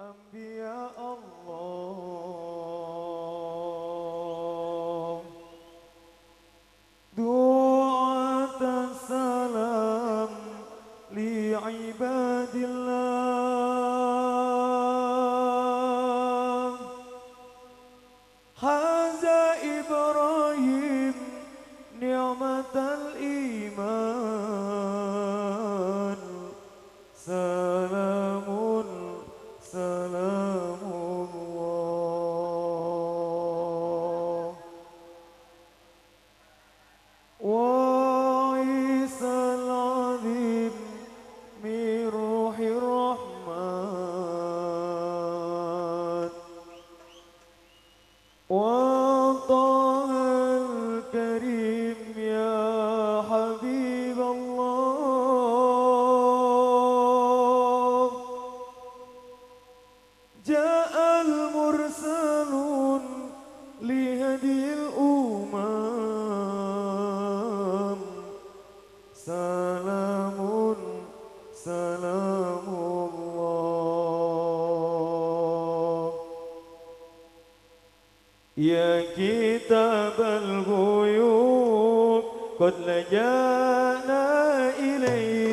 أنبياء الله؟ دعاة السلام لعباد الله. هذا إبراهيم نعمة الإيمان. سلام. سلام الله. يا كتاب الغيوب قد لجأنا شيخ